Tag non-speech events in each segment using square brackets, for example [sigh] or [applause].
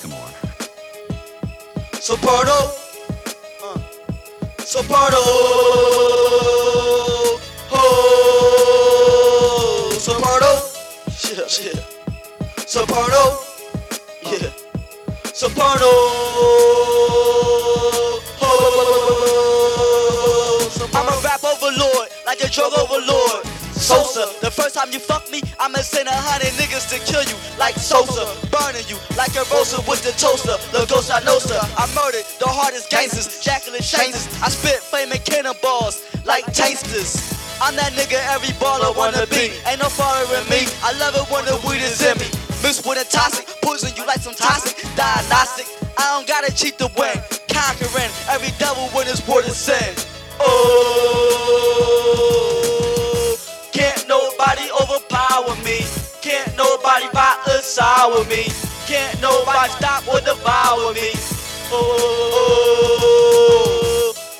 Sycamore. Soprano. Uh. Soprano. Oh. Soprano. Yeah, yeah. Soprano. Yeah. Soprano. Oh. I'm a rap overlord, like a drug overlord. Sosa, the first time you fuck me, I'ma send a hundred niggas to kill you, like Sosa, burning you like a roaster with the toaster. La Cosa Nostra, I murdered the hardest gangsters, Jacqueline Changes. I spit flaming cannonballs like tanksters. I'm that nigga every baller wanna be. Ain't no following me. I love it when the weed is in me. Mixed with a toxic, poison you like some toxic diagnostic. I don't gotta cheat the win. Conquering every devil when it's word of sin. Oh, overpower me. Can't nobody buy a with me. Can't nobody stop or devour me. Oh,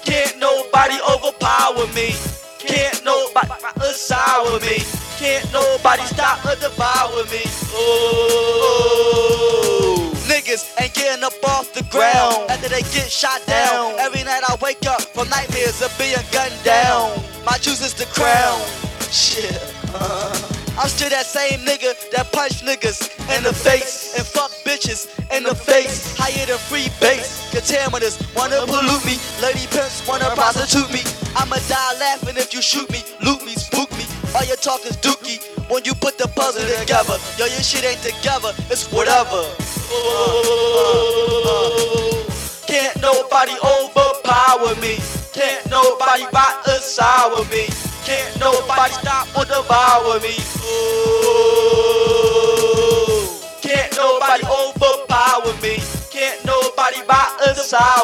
can't nobody overpower me. Can't nobody buy a with me. Can't nobody stop or devour me. Oh, niggas ain't getting up off the ground after they get shot down. Every night I wake up from nightmares of being gunned down. My juice is the crown. Shit. [laughs] I'm still that same nigga that punch niggas in the face and fuck bitches in the face. Higher than free base. Contaminants wanna pollute me. Lady pimps wanna prostitute me. I'ma die laughing if you shoot me, loot me, spook me. All your talk is dookie when you put the puzzle together. Yo, your shit ain't together, it's whatever. Can't nobody overpower me. Can't nobody buy a with me. Can't nobody stop or devour me. Oh, can't nobody overpower me. Can't nobody buy a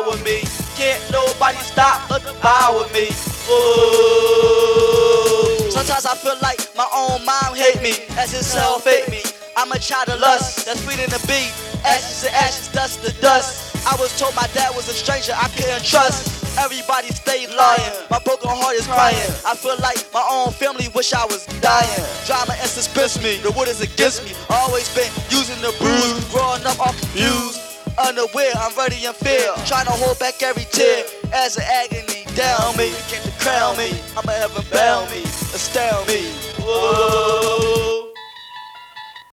with me. Can't nobody stop or devour me. Oh, sometimes I feel like my own mom hate me, as itself hate me. I'm a child of lust that's feeding the beat. Ashes to ashes, dust to dust. I was told my dad was a stranger I couldn't trust. Everybody stay lying. My broken heart is crying. I feel like my own family wish I was dying. Drama and suspense me. The wood is against me. Always been using the bruise. Growing up all confused. Unaware, I'm ready in fear. Trying to hold back every tear. As an agony down me. Came to crown me. I'ma heaven bound me. Astound me. Whoa.